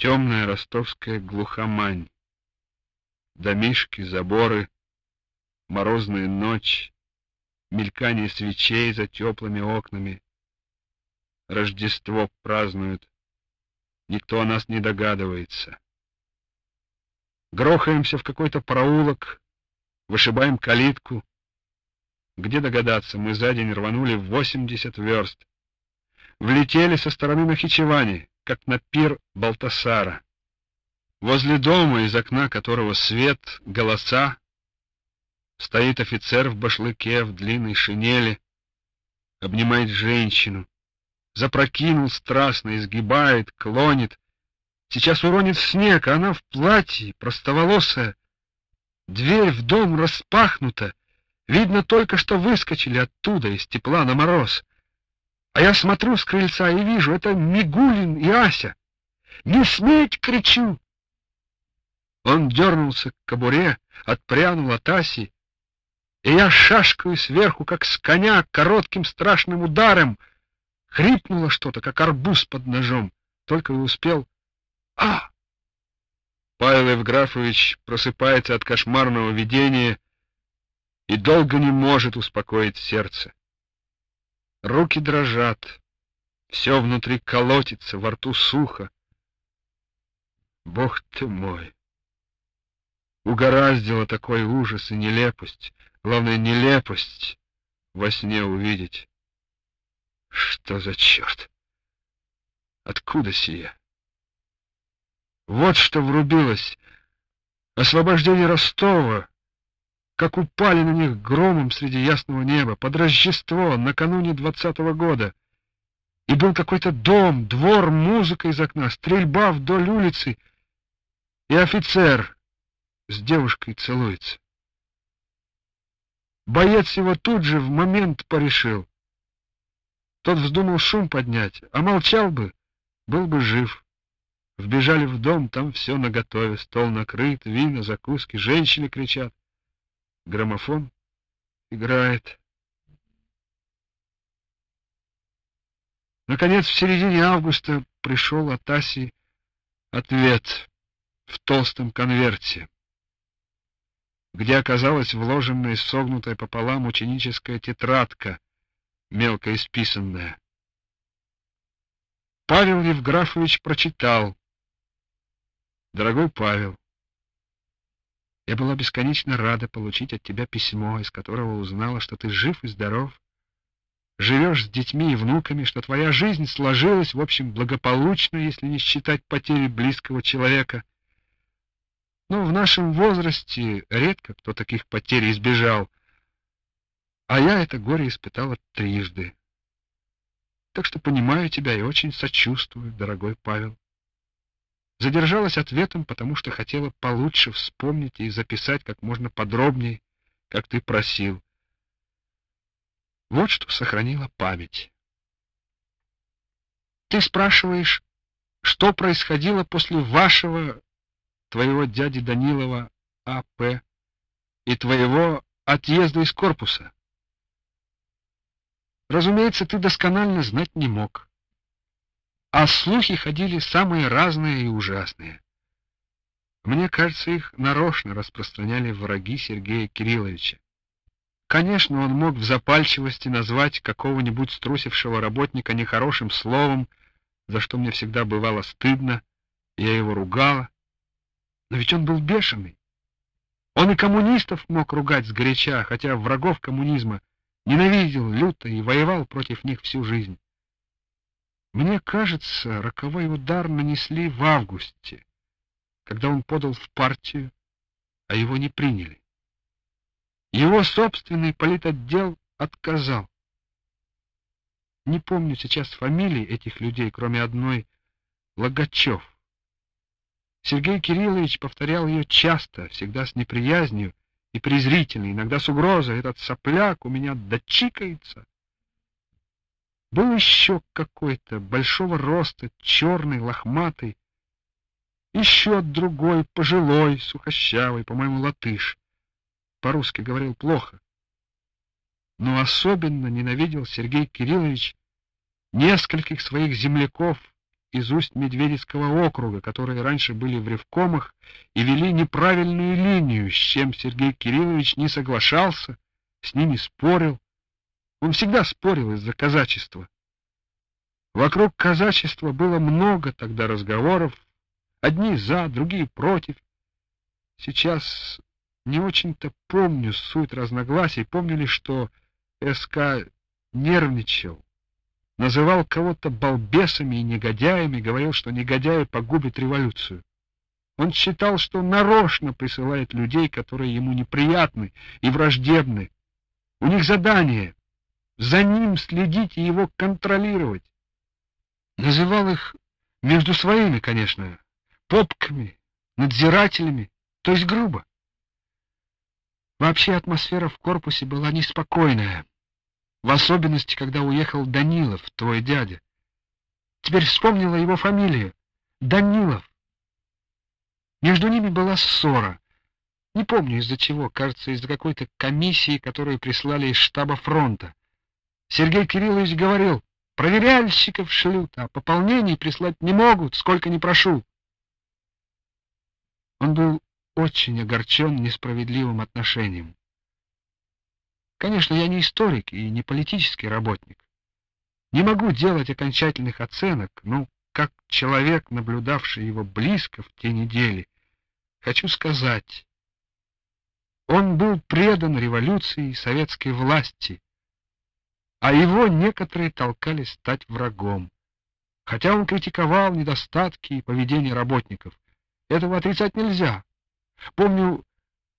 Темная ростовская глухомань. Домишки, заборы, морозная ночь, мелькание свечей за теплыми окнами. Рождество празднуют. Никто о нас не догадывается. Грохаемся в какой-то проулок, вышибаем калитку. Где догадаться, мы за день рванули 80 верст. Влетели со стороны Нахичевани, как на пир Балтасара. Возле дома, из окна которого свет, голоса, стоит офицер в башлыке, в длинной шинели, обнимает женщину, запрокинул страстно, изгибает, клонит. Сейчас уронит снег, а она в платье, простоволосая. Дверь в дом распахнута, видно только, что выскочили оттуда, из тепла на мороз. А я смотрю с крыльца и вижу, это Мигулин и Ася. «Не сметь!» — кричу. Он дернулся к кобуре, отпрянул от Аси, и я шашкаю сверху, как с коня, коротким страшным ударом. Хрипнуло что-то, как арбуз под ножом. Только и успел. А! Павел Евграфович просыпается от кошмарного видения и долго не может успокоить сердце. Руки дрожат, все внутри колотится, во рту сухо. Бог ты мой! Угораздило такой ужас и нелепость, главное, нелепость во сне увидеть. Что за черт? Откуда сия? Вот что врубилось. Освобождение Ростова, как упали на них громом среди ясного неба, под Рождество, накануне двадцатого года. И был какой-то дом, двор, музыка из окна, стрельба вдоль улицы, и офицер с девушкой целуется. Боец его тут же в момент порешил. Тот вздумал шум поднять, а молчал бы, был бы жив. Вбежали в дом, там все наготове, стол накрыт, вина, закуски, женщины кричат. Граммофон играет. Наконец, в середине августа пришел от Аси ответ в толстом конверте, где оказалась вложенная согнутая пополам ученическая тетрадка, мелко исписанная. Павел Евграфович прочитал. «Дорогой Павел, я была бесконечно рада получить от тебя письмо, из которого узнала, что ты жив и здоров, живешь с детьми и внуками, что твоя жизнь сложилась, в общем, благополучно, если не считать потери близкого человека. Но в нашем возрасте редко кто таких потерь избежал, а я это горе испытала трижды. Так что понимаю тебя и очень сочувствую, дорогой Павел задержалась ответом, потому что хотела получше вспомнить и записать как можно подробнее, как ты просил. Вот что сохранила память. Ты спрашиваешь, что происходило после вашего, твоего дяди Данилова А.П. и твоего отъезда из корпуса? Разумеется, ты досконально знать не мог а слухи ходили самые разные и ужасные. Мне кажется, их нарочно распространяли враги Сергея Кирилловича. Конечно, он мог в запальчивости назвать какого-нибудь струсившего работника нехорошим словом, за что мне всегда бывало стыдно, я его ругала. Но ведь он был бешеный. Он и коммунистов мог ругать сгоряча, хотя врагов коммунизма ненавидел люто и воевал против них всю жизнь. Мне кажется, роковой удар нанесли в августе, когда он подал в партию, а его не приняли. Его собственный политотдел отказал. Не помню сейчас фамилий этих людей, кроме одной — Логачев. Сергей Кириллович повторял ее часто, всегда с неприязнью и презрительно, иногда с угрозой. Этот сопляк у меня дочикается. Был еще какой-то, большого роста, черный, лохматый. Еще другой, пожилой, сухощавый, по-моему, латыш. По-русски говорил плохо. Но особенно ненавидел Сергей Кириллович нескольких своих земляков из усть Медведицкого округа, которые раньше были в ревкомах и вели неправильную линию, с чем Сергей Кириллович не соглашался, с ними спорил. Он всегда спорил из-за казачества. Вокруг казачества было много тогда разговоров, одни за, другие против. Сейчас не очень-то помню суть разногласий, помню лишь, что СК нервничал, называл кого-то балбесами и негодяями, говорил, что негодяи погубят революцию. Он считал, что нарочно присылает людей, которые ему неприятны и враждебны. У них задание — за ним следить и его контролировать. Называл их между своими, конечно, попками, надзирателями, то есть грубо. Вообще атмосфера в корпусе была неспокойная, в особенности, когда уехал Данилов, твой дядя. Теперь вспомнила его фамилию — Данилов. Между ними была ссора. Не помню из-за чего, кажется, из-за какой-то комиссии, которую прислали из штаба фронта. Сергей Кириллович говорил, Проверяльщиков шлют, а пополнений прислать не могут, сколько не прошу. Он был очень огорчен несправедливым отношением. Конечно, я не историк и не политический работник. Не могу делать окончательных оценок, но как человек, наблюдавший его близко в те недели, хочу сказать, он был предан революции и советской власти, а его некоторые толкали стать врагом. Хотя он критиковал недостатки и поведение работников. Этого отрицать нельзя. Помню,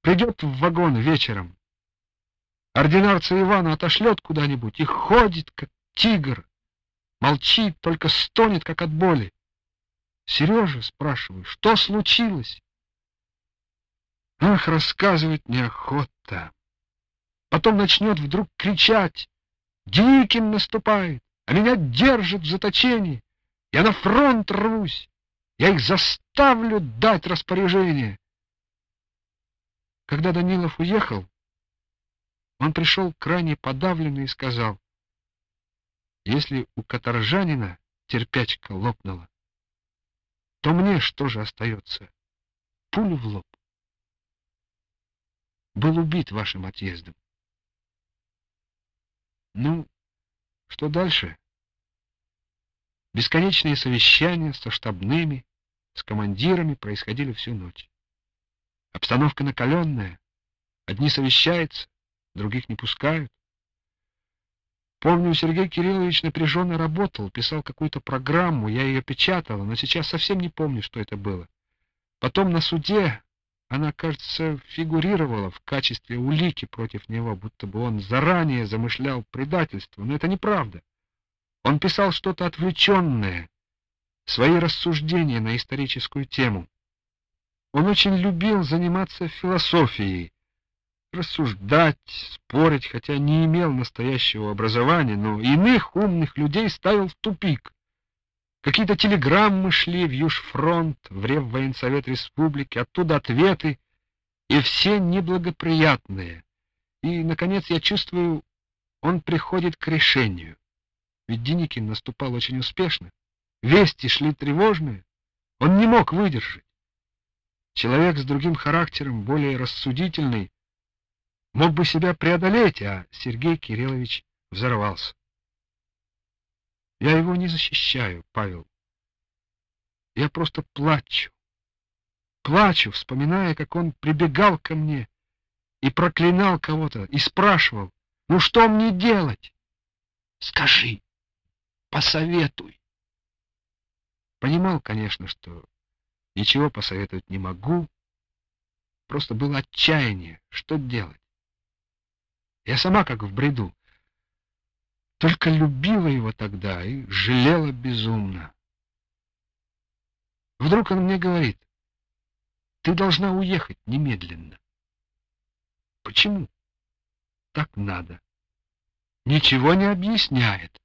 придет в вагон вечером, ординарца Ивана отошлет куда-нибудь и ходит, как тигр, молчит, только стонет, как от боли. Сережа, спрашиваю, что случилось? Ах, рассказывать неохота. Потом начнет вдруг кричать, Диким наступает, а меня держат в заточении. Я на фронт рвусь. Я их заставлю дать распоряжение. Когда Данилов уехал, он пришел крайне подавленный и сказал, если у каторжанина терпячка лопнула, то мне что же остается? Пулю в лоб. Был убит вашим отъездом. Ну, что дальше? Бесконечные совещания со штабными, с командирами происходили всю ночь. Обстановка накаленная. Одни совещаются, других не пускают. Помню, Сергей Кириллович напряженно работал, писал какую-то программу, я ее печатала, но сейчас совсем не помню, что это было. Потом на суде она, кажется, фигурировала в качестве улики против него, будто бы он заранее замышлял предательство, но это неправда. Он писал что-то отвлеченное, свои рассуждения на историческую тему. Он очень любил заниматься философией, рассуждать, спорить, хотя не имел настоящего образования, но иных умных людей ставил в тупик. Какие-то телеграммы шли в Южфронт, в Реввоенсовет Республики, оттуда ответы, и все неблагоприятные. И, наконец, я чувствую, он приходит к решению. Ведь Деникин наступал очень успешно. Вести шли тревожные. Он не мог выдержать. Человек с другим характером, более рассудительный, мог бы себя преодолеть, а Сергей Кириллович взорвался. Я его не защищаю, Павел. Я просто плачу. Плачу, вспоминая, как он прибегал ко мне и проклинал кого-то, и спрашивал, ну что мне делать? Скажи, посоветуй. Понимал, конечно, что ничего посоветовать не могу, просто было отчаяние, что делать. Я сама как в бреду. Только любила его тогда и жалела безумно. Вдруг он мне говорит, ты должна уехать немедленно. Почему? Так надо. Ничего не объясняет.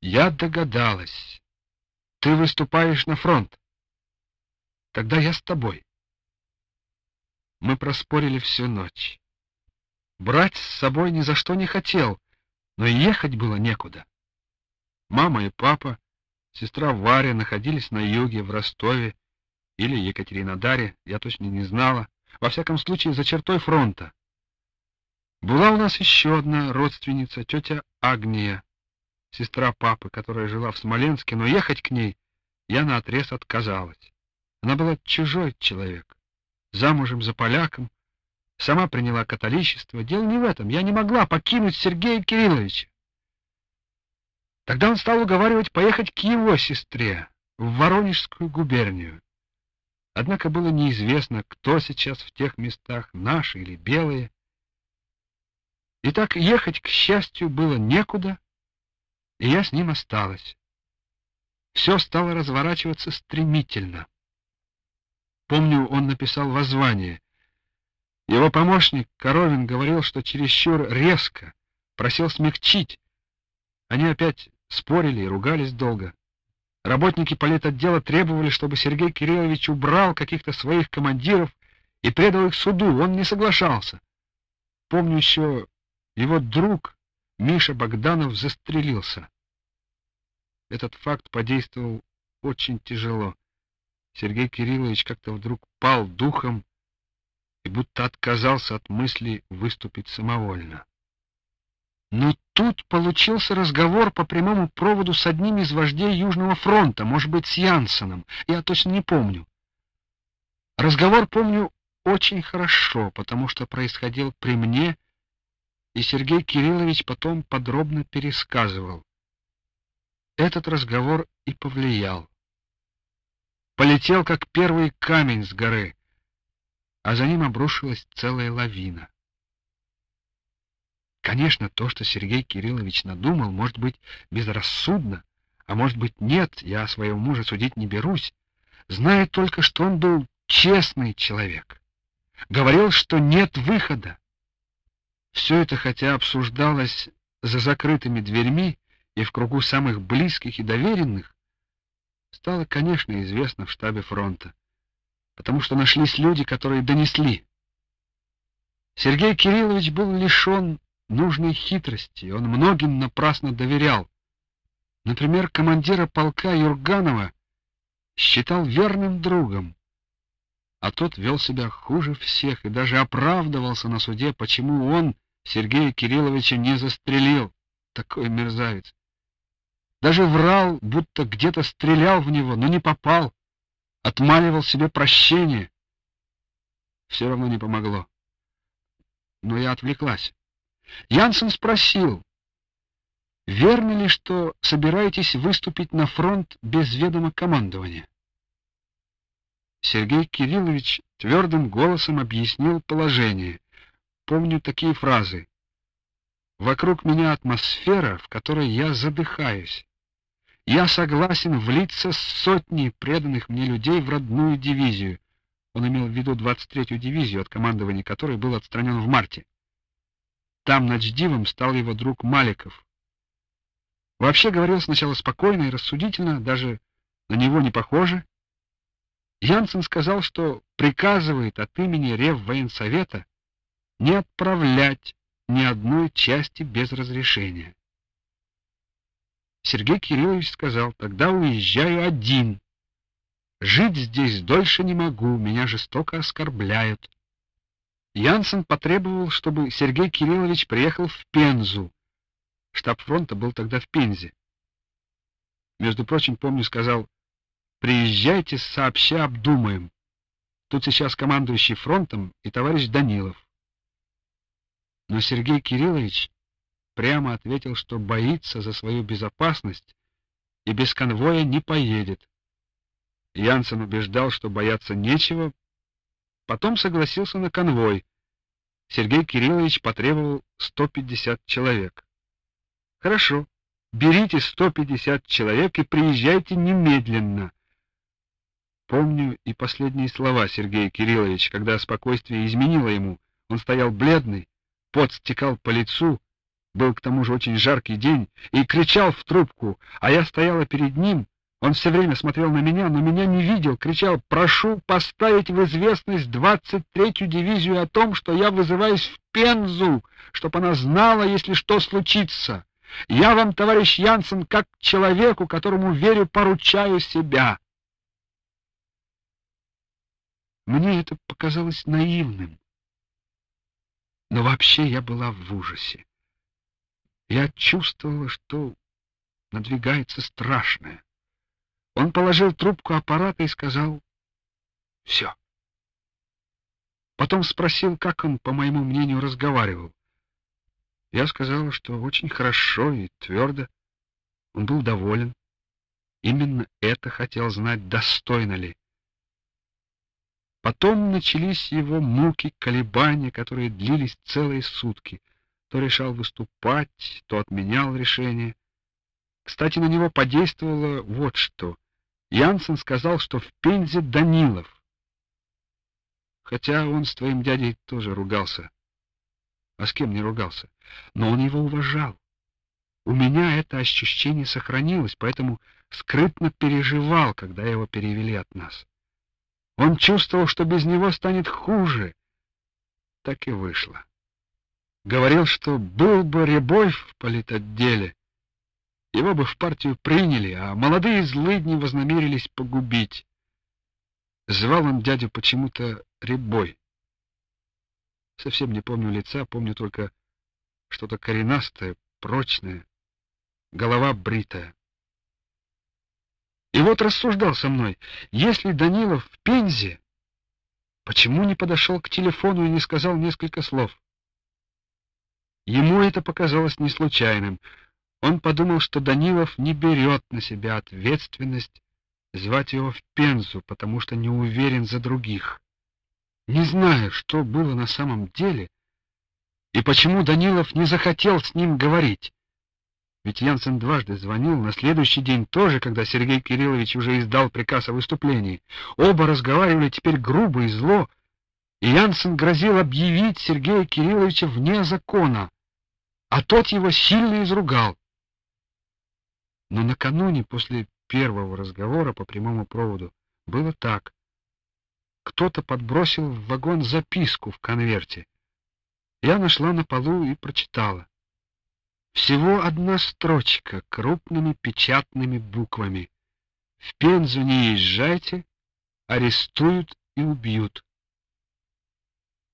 Я догадалась. Ты выступаешь на фронт. Тогда я с тобой. Мы проспорили всю ночь. Брать с собой ни за что не хотел, но ехать было некуда. Мама и папа сестра Варя находились на юге, в Ростове или Екатеринодаре, я точно не знала, во всяком случае за чертой фронта. Была у нас еще одна родственница, тетя Агния, сестра папы, которая жила в Смоленске, но ехать к ней я наотрез отказалась. Она была чужой человек, замужем за поляком, сама приняла католичество. Дело не в этом, я не могла покинуть Сергея Кирилловича. Тогда он стал уговаривать поехать к его сестре в Воронежскую губернию. Однако было неизвестно, кто сейчас в тех местах, наши или белые. И так ехать, к счастью, было некуда, и я с ним осталась. Все стало разворачиваться стремительно. Помню, он написал воззвание. Его помощник Коровин говорил, что чересчур резко, просил смягчить. Они опять спорили и ругались долго. Работники политотдела требовали, чтобы Сергей Кириллович убрал каких-то своих командиров и предал их суду. Он не соглашался. Помню еще его друг Миша Богданов застрелился. Этот факт подействовал очень тяжело. Сергей Кириллович как-то вдруг пал духом и будто отказался от мысли выступить самовольно. Но тут получился разговор по прямому проводу с одним из вождей Южного фронта, может быть, с Янсеном, я точно не помню. Разговор помню очень хорошо, потому что происходил при мне и Сергей Кириллович потом подробно пересказывал. Этот разговор и повлиял. Полетел, как первый камень с горы, а за ним обрушилась целая лавина. Конечно, то, что Сергей Кириллович надумал, может быть безрассудно, а может быть нет, я своего мужа судить не берусь. Знаю только, что он был честный человек. Говорил, что нет выхода. Все это, хотя обсуждалось за закрытыми дверьми и в кругу самых близких и доверенных, стало, конечно, известно в штабе фронта, потому что нашлись люди, которые донесли. Сергей Кириллович был лишен нужной хитрости, он многим напрасно доверял. Например, командира полка Юрганова считал верным другом, а тот вел себя хуже всех и даже оправдывался на суде, почему он Сергея Кирилловича не застрелил, такой мерзавец. Даже врал, будто где-то стрелял в него, но не попал, отмаливал себе прощение. Все равно не помогло. Но я отвлеклась. Янсен спросил, верно ли, что собираетесь выступить на фронт без ведома командования? Сергей Кириллович твердым голосом объяснил положение. Помню такие фразы. Вокруг меня атмосфера, в которой я задыхаюсь. Я согласен влиться с сотней преданных мне людей в родную дивизию. Он имел в виду 23-ю дивизию, от командования которой был отстранен в марте. Там начдивом стал его друг Маликов. Вообще говорил сначала спокойно и рассудительно, даже на него не похоже. Янсен сказал, что приказывает от имени Реввоенсовета не отправлять ни одной части без разрешения. Сергей Кириллович сказал: "Тогда уезжаю один. Жить здесь дольше не могу, меня жестоко оскорбляют". Янсен потребовал, чтобы Сергей Кириллович приехал в Пензу. Штаб фронта был тогда в Пензе. Между прочим, помню, сказал: "Приезжайте, сообща обдумаем. Тут сейчас командующий фронтом и товарищ Данилов". Но Сергей Кириллович прямо ответил, что боится за свою безопасность и без конвоя не поедет. Янсен убеждал, что бояться нечего, Потом согласился на конвой. Сергей Кириллович потребовал 150 человек. Хорошо. Берите 150 человек и приезжайте немедленно. Помню и последние слова Сергея Кирилловича, когда спокойствие изменило ему. Он стоял бледный, пот стекал по лицу, был к тому же очень жаркий день, и кричал в трубку, а я стояла перед ним, он все время смотрел на меня, но меня не видел, кричал: "Прошу поставить в известность 23-ю дивизию о том, что я вызываюсь в Пензу, чтобы она знала, если что случится. Я вам, товарищ Янсен, как человеку, которому верю, поручаю себя. Мне это показалось наивным. Но вообще я была в ужасе. Я чувствовала, что надвигается страшное. Он положил трубку аппарата и сказал «Все». Потом спросил, как он, по моему мнению, разговаривал. Я сказала, что очень хорошо и твердо. Он был доволен. Именно это хотел знать, достойно ли. Потом начались его муки, колебания, которые длились целые сутки. То решал выступать, то отменял решение. Кстати, на него подействовало вот что. Янсен сказал, что в Пензе Данилов. Хотя он с твоим дядей тоже ругался. А с кем не ругался? Но он его уважал. У меня это ощущение сохранилось, поэтому скрытно переживал, когда его перевели от нас. Он чувствовал, что без него станет хуже. Так и вышло. Говорил, что был бы Рябой в политотделе, его бы в партию приняли, а молодые злыдни вознамерились погубить. Звал он дядю почему-то Рябой. Совсем не помню лица, помню только что-то коренастое, прочное, голова бритая. И вот рассуждал со мной, если Данилов в Пензе, почему не подошел к телефону и не сказал несколько слов? Ему это показалось не случайным. Он подумал, что Данилов не берет на себя ответственность звать его в Пензу, потому что не уверен за других. Не знаю, что было на самом деле и почему Данилов не захотел с ним говорить. Ведь Янсен дважды звонил, на следующий день тоже, когда Сергей Кириллович уже издал приказ о выступлении. Оба разговаривали теперь грубо и зло, и Янсен грозил объявить Сергея Кирилловича вне закона, а тот его сильно изругал. Но накануне, после первого разговора по прямому проводу, было так кто-то подбросил в вагон записку в конверте. Я нашла на полу и прочитала. Всего одна строчка крупными печатными буквами. В Пензу не езжайте, арестуют и убьют.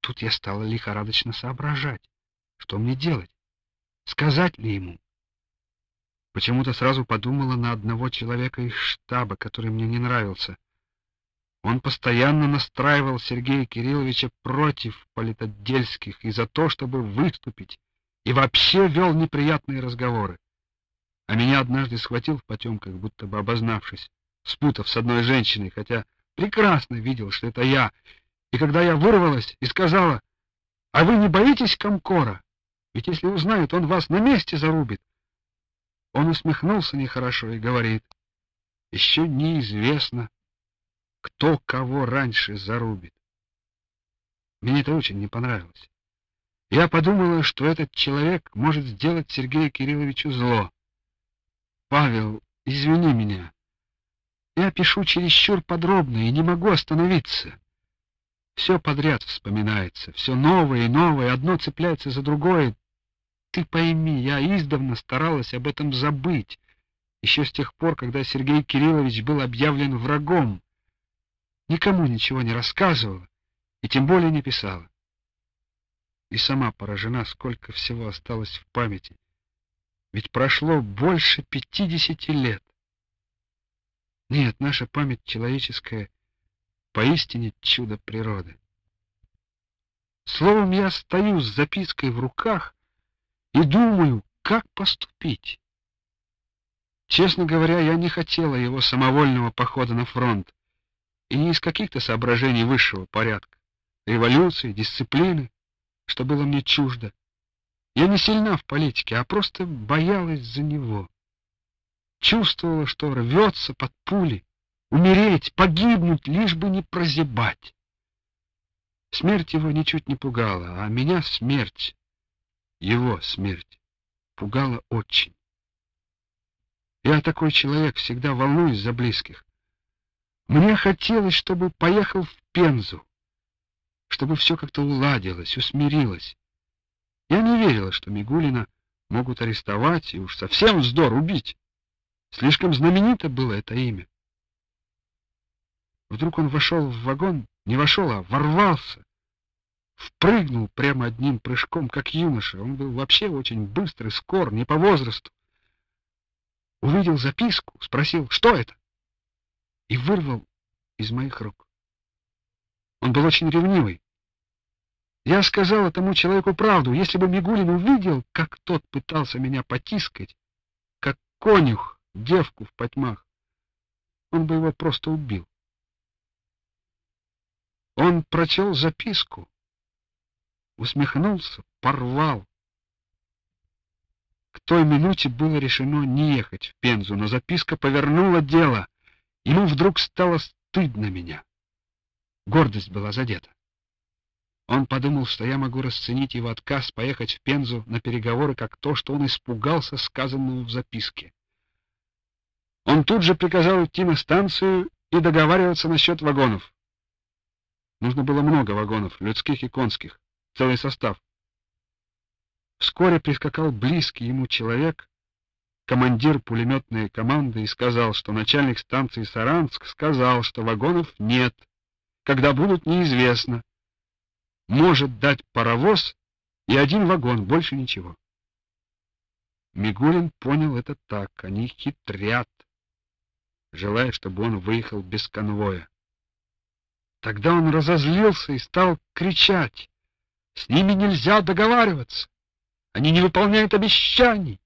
Тут я стала лихорадочно соображать, что мне делать, сказать ли ему. Почему-то сразу подумала на одного человека из штаба, который мне не нравился. Он постоянно настраивал Сергея Кирилловича против политотдельских и за то, чтобы выступить, и вообще вел неприятные разговоры. А меня однажды схватил в потемках, будто бы обознавшись, спутав с одной женщиной, хотя прекрасно видел, что это я. И когда я вырвалась и сказала, «А вы не боитесь Комкора? Ведь если узнают, он вас на месте зарубит». Он усмехнулся нехорошо и говорит, «Еще неизвестно, кто кого раньше зарубит. Мне это очень не понравилось. Я подумала, что этот человек может сделать Сергею Кирилловичу зло. Павел, извини меня. Я пишу чересчур подробно и не могу остановиться. Все подряд вспоминается, все новое и новое, одно цепляется за другое. Ты пойми, я издавна старалась об этом забыть, еще с тех пор, когда Сергей Кириллович был объявлен врагом никому ничего не рассказывала и тем более не писала. И сама поражена, сколько всего осталось в памяти. Ведь прошло больше пятидесяти лет. Нет, наша память человеческая поистине чудо природы. Словом, я стою с запиской в руках и думаю, как поступить. Честно говоря, я не хотела его самовольного похода на фронт и не из каких-то соображений высшего порядка, революции, дисциплины, что было мне чуждо. Я не сильна в политике, а просто боялась за него. Чувствовала, что рвется под пули, умереть, погибнуть, лишь бы не прозябать. Смерть его ничуть не пугала, а меня смерть, его смерть, пугала очень. Я такой человек, всегда волнуюсь за близких. Мне хотелось, чтобы поехал в Пензу, чтобы все как-то уладилось, усмирилось. Я не верила, что Мигулина могут арестовать и уж совсем вздор убить. Слишком знаменито было это имя. Вдруг он вошел в вагон, не вошел, а ворвался, впрыгнул прямо одним прыжком, как юноша. Он был вообще очень быстрый, скор, не по возрасту. Увидел записку, спросил, что это? И вырвал из моих рук. Он был очень ревнивый. Я сказал этому человеку правду. Если бы Мигулин увидел, как тот пытался меня потискать, как конюх девку в потьмах, он бы его просто убил. Он прочел записку, усмехнулся, порвал. К той минуте было решено не ехать в Пензу, но записка повернула дело. Ему вдруг стало стыдно меня. Гордость была задета. Он подумал, что я могу расценить его отказ поехать в Пензу на переговоры как то, что он испугался сказанного в записке. Он тут же приказал идти на станцию и договариваться насчет вагонов. Нужно было много вагонов, людских и конских, целый состав. Вскоре прискакал близкий ему человек, командир пулеметной команды, и сказал, что начальник станции Саранск сказал, что вагонов нет, когда будут неизвестно. Может дать паровоз и один вагон, больше ничего. Мигулин понял это так, они хитрят, желая, чтобы он выехал без конвоя. Тогда он разозлился и стал кричать. С ними нельзя договариваться. Они не выполняют обещаний.